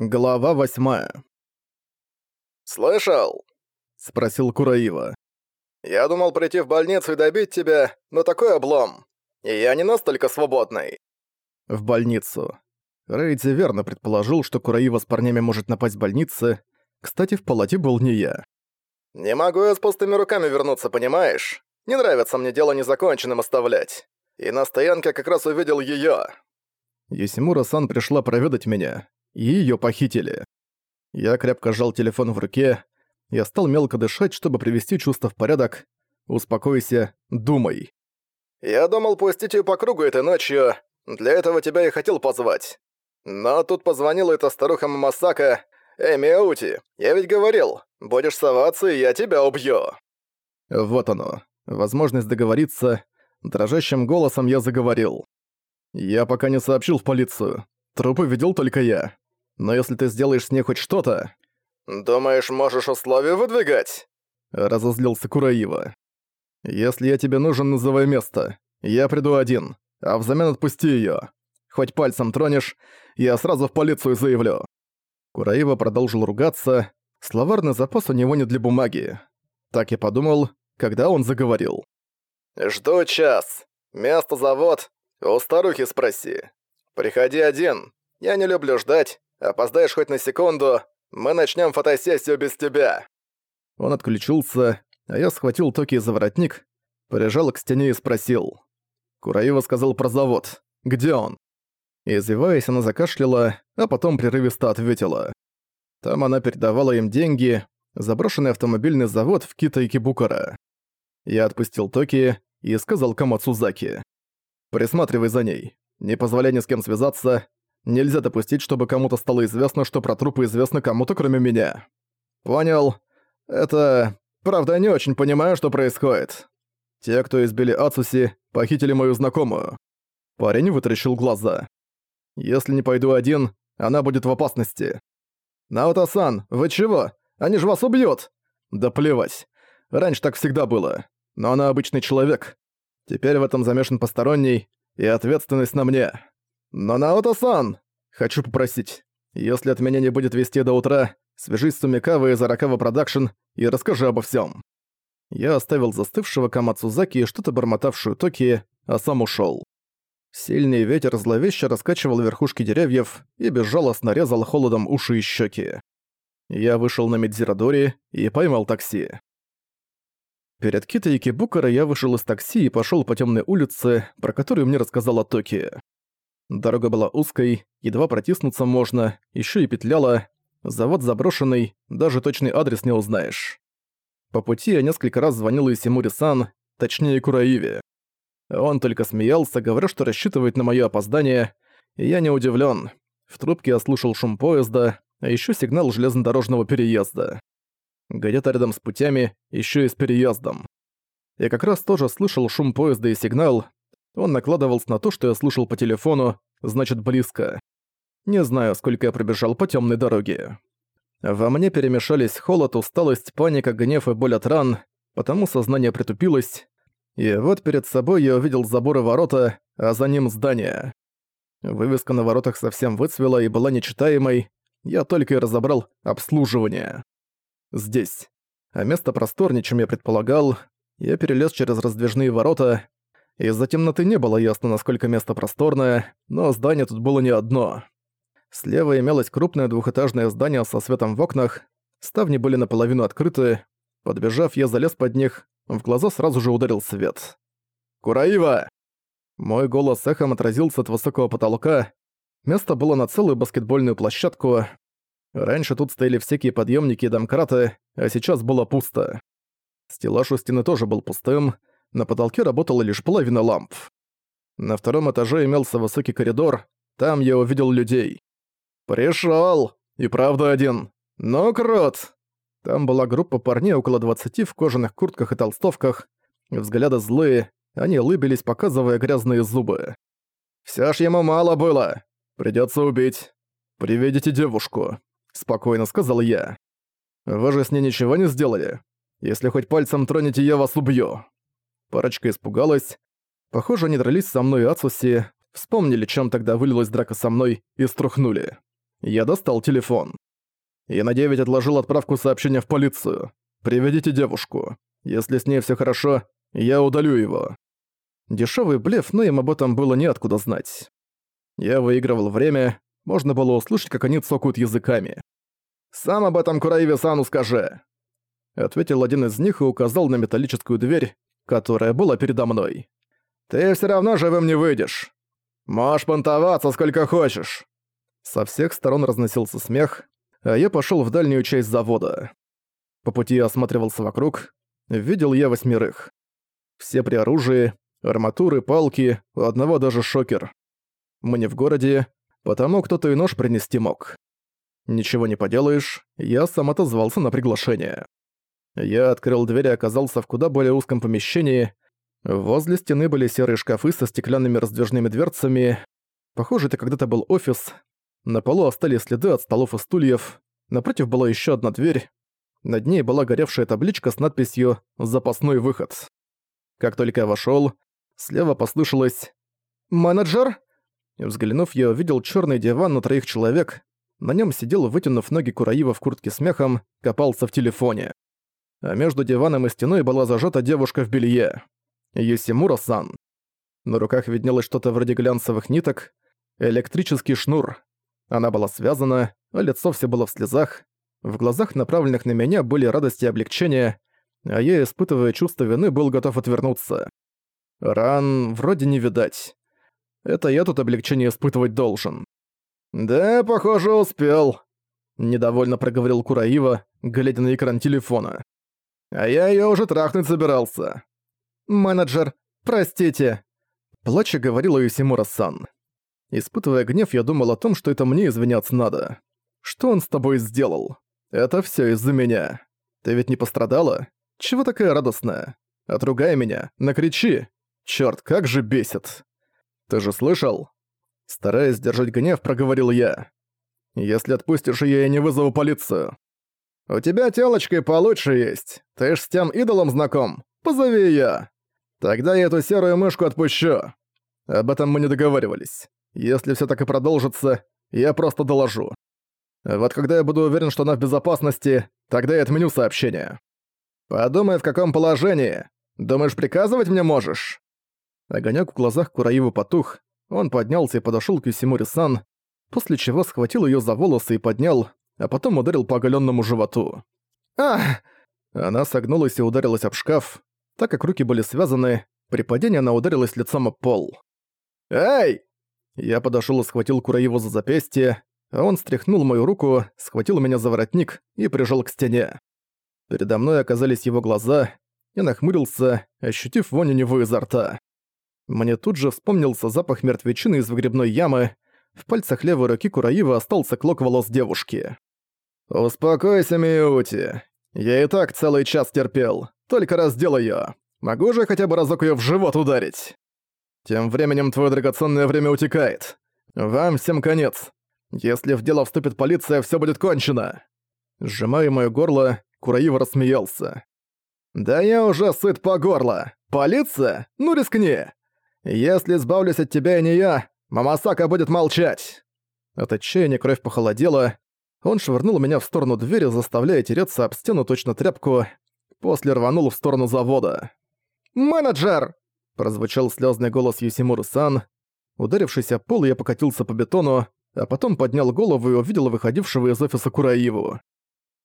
Глава восьмая. «Слышал?» — спросил Кураива. «Я думал прийти в больницу и добить тебя, но такой облом. И я не настолько свободный». В больницу. Рейдзи верно предположил, что Кураива с парнями может напасть в больнице. Кстати, в палате был не я. «Не могу я с пустыми руками вернуться, понимаешь? Не нравится мне дело незаконченным оставлять. И на стоянке как раз увидел её». Есимура-сан пришла проведать меня, и её похитили. Я крепко сжал телефон в руке, я стал мелко дышать, чтобы привести чувства в порядок. Успокойся, думай. «Я думал пустить её по кругу этой ночью, для этого тебя и хотел позвать. Но тут позвонила эта старуха Мамасака. Эй, Миаути, я ведь говорил, будешь соваться, и я тебя убью». Вот оно, возможность договориться. Дрожащим голосом я заговорил. Я пока не сообщил в полицию. Трупы видел только я. Но если ты сделаешь с ней хоть что-то...» «Думаешь, можешь условия выдвигать?» Разозлился Кураива. «Если я тебе нужен, называй место. Я приду один, а взамен отпусти её. Хоть пальцем тронешь, я сразу в полицию заявлю». Кураива продолжил ругаться. Словарный запас у него не для бумаги. Так я подумал, когда он заговорил. «Жду час. Место завод. У старухи спроси. Приходи один. Я не люблю ждать, Опоздаешь хоть на секунду, мы начнем фотосессию без тебя». Он отключился, а я схватил Токи за воротник, прижал к стене и спросил. Кураева сказал про завод. «Где он?» Извиваясь, она закашляла, а потом прерывисто ответила. Там она передавала им деньги, заброшенный автомобильный завод в Кита и Кибукара. Я отпустил Токи и сказал Камацузаки. «Присматривай за ней. Не позволяй ни с кем связаться, Нельзя допустить, чтобы кому-то стало известно, что про трупы известно кому-то, кроме меня. Понял. Это... Правда, я не очень понимаю, что происходит. Те, кто избили Ацуси, похитили мою знакомую. Парень вытаращил глаза. Если не пойду один, она будет в опасности. Наото-сан, вы чего? Они же вас убьют! Да плевать. Раньше так всегда было. Но она обычный человек. Теперь в этом замешан посторонний, и ответственность на мне. «Но Наото-сан! Хочу попросить, если от меня не будет вестей до утра, свяжись с Сумикавой из Аракава Продакшн и расскажи обо всем. Я оставил застывшего Камацузаки и что-то бормотавшую Токи, а сам ушел. Сильный ветер зловеще раскачивал верхушки деревьев и безжалостно резал холодом уши и щеки. Я вышел на Медзирадори и поймал такси. Перед Кита и Кибукара я вышел из такси и пошел по темной улице, про которую мне рассказала Токи. Дорога была узкой, едва протиснуться можно, еще и петляла. Завод заброшенный, даже точный адрес не узнаешь. По пути я несколько раз звонил Исимури-сан, точнее Кураиве. Он только смеялся, говоря, что рассчитывает на мое опоздание, и я не удивлен. В трубке я слушал шум поезда, а еще сигнал железнодорожного переезда. Где-то рядом с путями, еще и с переездом. Я как раз тоже слышал шум поезда и сигнал, он накладывался на то, что я слушал по телефону, значит близко. Не знаю, сколько я пробежал по темной дороге. Во мне перемешались холод, усталость, паника, гнев и боль от ран, потому сознание притупилось. И вот перед собой я увидел заборы ворота, а за ним здание. Вывеска на воротах совсем выцвела и была нечитаемой, я только и разобрал обслуживание. Здесь. А место просторнее, чем я предполагал. Я перелез через раздвижные ворота, из-за темноты не было ясно, насколько место просторное, но здание тут было не одно. Слева имелось крупное двухэтажное здание со светом в окнах, ставни были наполовину открыты. Подбежав, я залез под них, в глаза сразу же ударил свет. «Кураива!» Мой голос эхом отразился от высокого потолка. Место было на целую баскетбольную площадку. Раньше тут стояли всякие подъемники и домкраты, а сейчас было пусто. Стеллаж у стены тоже был пустым, на потолке работала лишь половина ламп. На втором этаже имелся высокий коридор, там я увидел людей. «Пришёл! И правда один! Ну, крот!» Там была группа парней около 20 в кожаных куртках и толстовках, взгляды злые, они улыбились, показывая грязные зубы. «Всё ж ему мало было! Придётся убить! Приведите девушку!» — спокойно сказал я. «Вы же с ней ничего не сделали? Если хоть пальцем тронете, я вас убью!» Парочка испугалась. Похоже, они дрались со мной и Ацуси, вспомнили, чем тогда вылилась драка со мной, и струхнули. Я достал телефон. Я на 9 отложил отправку сообщения в полицию. «Приведите девушку. Если с ней все хорошо, я удалю его». Дешевый блеф, но им об этом было неоткуда знать. Я выигрывал время, можно было услышать, как они цокают языками. «Сам об этом Кураеве-сану скажи!» Ответил один из них и указал на металлическую дверь, которая была передо мной. «Ты все равно живым не выйдешь. Можешь понтоваться сколько хочешь!» Со всех сторон разносился смех, а я пошел в дальнюю часть завода. По пути я осматривался вокруг, видел я восьмерых. Все при оружии, арматуры, палки, у одного даже шокер. Мы не в городе, потому кто-то и нож принести мог. Ничего не поделаешь, я сам отозвался на приглашение. Я открыл дверь и оказался в куда более узком помещении. Возле стены были серые шкафы со стеклянными раздвижными дверцами. Похоже, это когда-то был офис. На полу остались следы от столов и стульев. Напротив была еще одна дверь. Над ней была горевшая табличка с надписью «Запасной выход». Как только я вошёл, слева послышалось «Менеджер?» Взглянув, я увидел чёрный диван на троих человек. На нём сидел, вытянув ноги Кураива в куртке с мехом, копался в телефоне. А между диваном и стеной была зажата девушка в белье. Юсимура-сан. На руках виднелось что-то вроде глянцевых ниток. Электрический шнур. Она была связана, а лицо все было в слезах. В глазах, направленных на меня, были радость и облегчение, а я, испытывая чувство вины, был готов отвернуться. Ран вроде не видать. Это я тут облегчение испытывать должен. «Да, похоже, успел», — недовольно проговорил Кураива, глядя на экран телефона. «А я её уже трахнуть собирался». «Менеджер, простите», — плача говорила Юсимура-сан. Испытывая гнев, я думал о том, что это мне извиняться надо. Что он с тобой сделал? Это всё из-за меня. Ты ведь не пострадала? Чего такая радостная? Отругай меня, накричи. Чёрт, как же бесит. Ты же слышал? Стараясь сдержать гнев, проговорил я. Если отпустишь её, я не вызову полицию. У тебя тёлочка и получше есть. Ты ж с тем идолом знаком. Позови её. Тогда я эту серую мышку отпущу. Об этом мы не договаривались. Если всё так и продолжится, я просто доложу. Вот когда я буду уверен, что она в безопасности, тогда я отменю сообщение. Подумай, в каком положении. Думаешь, приказывать мне можешь?» Огонёк в глазах Кураивы потух. Он поднялся и подошёл к Юсимури-сан, после чего схватил её за волосы и поднял, а потом ударил по оголённому животу. «Ах!» Она согнулась и ударилась об шкаф. Так как руки были связаны, при падении она ударилась лицом об пол. «Эй!» Я подошёл и схватил Кураиву за запястье, а он стряхнул мою руку, схватил меня за воротник и прижал к стене. Передо мной оказались его глаза, я нахмурился, ощутив вонь у него изо рта. Мне тут же вспомнился запах мертвечины из выгребной ямы, в пальцах левой руки Кураива остался клок волос девушки. «Успокойся, Миути. Я и так целый час терпел. Только раздел её. Могу же хотя бы разок её в живот ударить?» Тем временем твое драгоценное время утекает. Вам всем конец. Если в дело вступит полиция, все будет кончено. Сжимая моё горло, Кураива рассмеялся. «Да я уже сыт по горло. Полиция? Ну рискни. Если избавлюсь от тебя и не я, Мамасака будет молчать». От отчаяния кровь похолодела. Он швырнул меня в сторону двери, заставляя тереться об стену точно тряпку, после рванул в сторону завода. «Менеджер!» Прозвучал слезный голос Юсимуру-сан. Ударившись о пол, я покатился по бетону, а потом поднял голову и увидел выходившего из офиса Кураиву.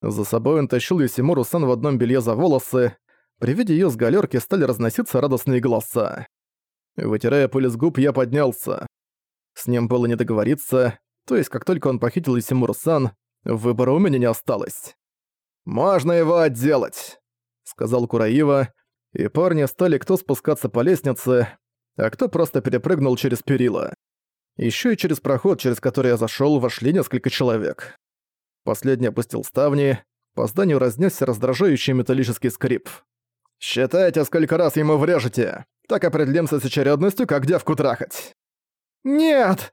За собой он тащил Юсимуру-сан в одном белье за волосы. При виде её с галерки стали разноситься радостные голоса. Вытирая пыль с губ, я поднялся. С ним было не договориться, то есть как только он похитил Юсимуру-сан, выбора у меня не осталось. «Можно его отделать», — сказал Кураива, и парни стали кто спускаться по лестнице, а кто просто перепрыгнул через перила. Ещё и через проход, через который я зашёл, вошли несколько человек. Последний опустил ставни, по зданию разнесся раздражающий металлический скрип. «Считайте, сколько раз ему врежете! Так определимся с очередностью, как девку трахать!» «Нет!»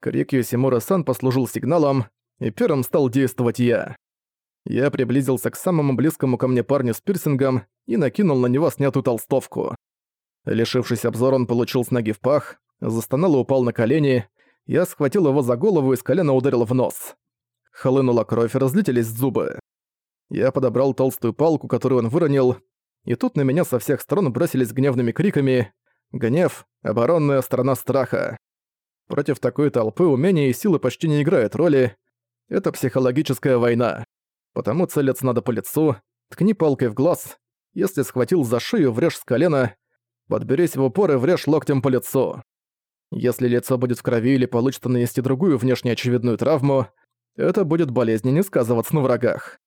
Крик Юсимура-сан послужил сигналом, и первым стал действовать я. Я приблизился к самому близкому ко мне парню с пирсингом и накинул на него снятую толстовку. Лишившись обзора, он получил с ноги в пах, застонал и упал на колени. Я схватил его за голову и с колена ударил в нос. Хлынула кровь и разлетелись зубы. Я подобрал толстую палку, которую он выронил, и тут на меня со всех сторон бросились гневными криками. Гнев — оборонная сторона страха. Против такой толпы умения и силы почти не играют роли. Это психологическая война. Потому целиться надо по лицу, ткни палкой в глаз. Если схватил за шею, врежь с колена. Подберись в упор и врежь локтем по лицу. Если лицо будет в крови или получится нанести другую внешне очевидную травму, это будет болезненнее сказываться на врагах.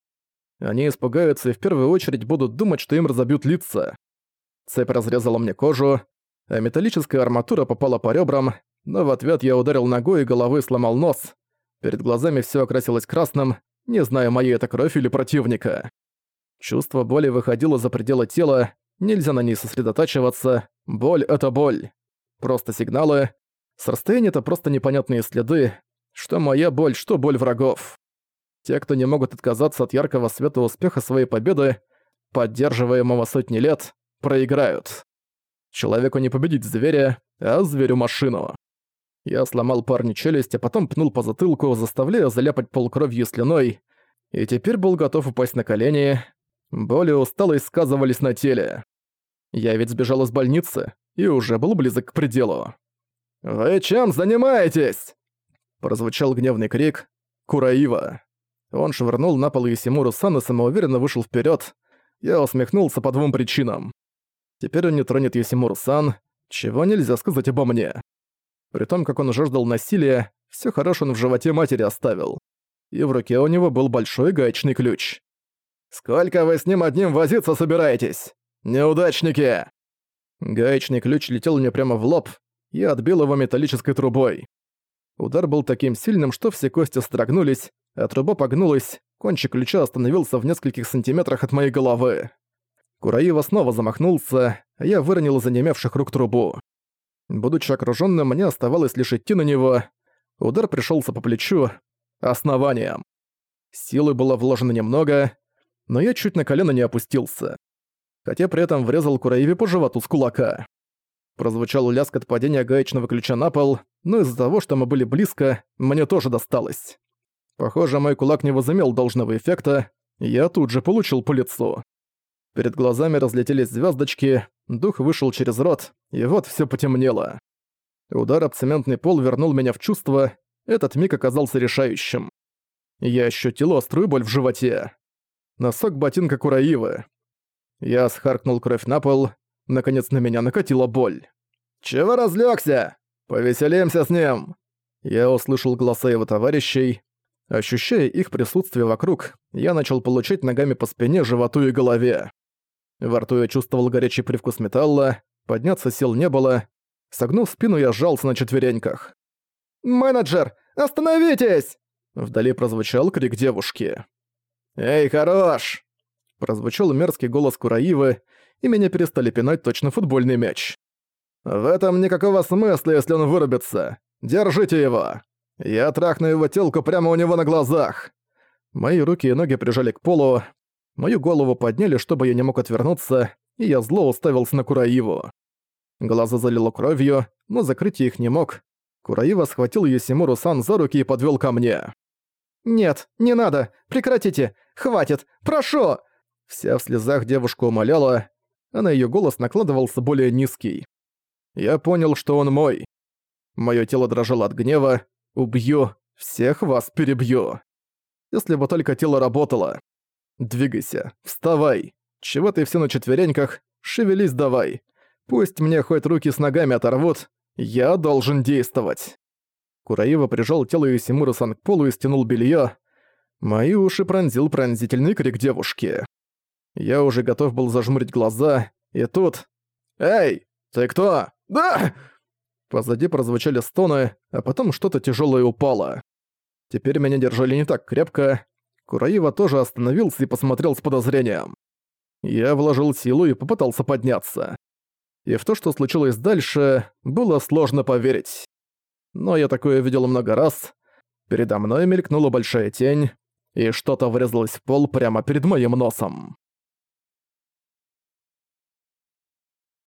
Они испугаются и в первую очередь будут думать, что им разобьют лица. Цепь разрезала мне кожу, а металлическая арматура попала по ребрам, но в ответ я ударил ногой и головой сломал нос. Перед глазами все окрасилось красным, не знаю, моя это кровь или противника. Чувство боли выходило за пределы тела, нельзя на ней сосредотачиваться, боль — это боль. Просто сигналы. С расстояния это просто непонятные следы, что моя боль, что боль врагов. Те, кто не могут отказаться от яркого света успеха своей победы, поддерживаемого сотни лет, проиграют. Человеку не победить зверя, а зверю машину. Я сломал парню челюсть, а потом пнул по затылку, заставляя заляпать пол кровью и слюной, и теперь был готов упасть на колени. Боль и усталость сказывались на теле. Я ведь сбежал из больницы и уже был близок к пределу. «Вы чем занимаетесь?» Прозвучал гневный крик «Кураива». Он швырнул на пол Юсимуру Сан и самоуверенно вышел вперед. Я усмехнулся по двум причинам. Теперь он не тронет Юсимуру Сан, чего нельзя сказать обо мне. При том, как он жаждал насилия, все хорошо он в животе матери оставил. И в руке у него был большой гаечный ключ. «Сколько вы с ним одним возиться собираетесь? Неудачники!» Гаечный ключ летел мне прямо в лоб и отбил его металлической трубой. Удар был таким сильным, что все кости строгнулись, а труба погнулась, кончик ключа остановился в нескольких сантиметрах от моей головы. Кураива снова замахнулся, а я выронил из онемевших рук трубу. Будучи окружённым, мне оставалось лишь идти на него. Удар пришёлся по плечу, основанием. Силы было вложено немного, но я чуть на колено не опустился. Хотя при этом врезал Кураиве по животу с кулака. Прозвучал лязг от падения гаечного ключа на пол, но из-за того, что мы были близко, мне тоже досталось. Похоже, мой кулак не возымел должного эффекта, я тут же получил по лицу. Перед глазами разлетелись звездочки, дух вышел через рот, и вот все потемнело. Удар об цементный пол вернул меня в чувство, этот миг оказался решающим. Я ощутил острую боль в животе. Носок ботинка Кураивы. Я схаркнул кровь на пол, наконец на меня накатила боль. «Чего разлёгся? Повеселимся с ним!» Я услышал голоса его товарищей. Ощущая их присутствие вокруг, я начал получать ногами по спине, животу и голове. Во рту я чувствовал горячий привкус металла, подняться сил не было. Согнув спину, я сжался на четвереньках. «Менеджер, остановитесь!» Вдали прозвучал крик девушки. «Эй, хорош!» Прозвучал мерзкий голос Кураивы, и меня перестали пинать точно футбольный мяч. «В этом никакого смысла, если он вырубится. Держите его! Я трахну его телку прямо у него на глазах!» Мои руки и ноги прижали к полу, Мою голову подняли, чтобы я не мог отвернуться, и я зло уставился на Кураиву. Глаза залило кровью, но закрыть я их не мог. Кураива схватил Юсимуру-сан за руки и подвел ко мне. «Нет, не надо! Прекратите! Хватит! Прошу!» Вся в слезах девушка умоляла, а на её голос накладывался более низкий. Я понял, что он мой. Моё тело дрожало от гнева. Убью, всех вас перебью. Если бы только тело работало. Двигайся, вставай. Чего ты все на четвереньках? Шевелись давай. Пусть мне хоть руки с ногами оторвут, я должен действовать. Кураива прижал тело Юсимура-сан к полу и стянул белье. Мои уши пронзил пронзительный крик девушки. Я уже готов был зажмурить глаза, и тут... «Эй, ты кто?» «Да!» Позади прозвучали стоны, а потом что-то тяжелое упало. Теперь меня держали не так крепко, Кураива тоже остановился и посмотрел с подозрением. Я вложил силу и попытался подняться. И в то, что случилось дальше, было сложно поверить. Но я такое видел много раз. Передо мной мелькнула большая тень, и что-то врезалось в пол прямо перед моим носом.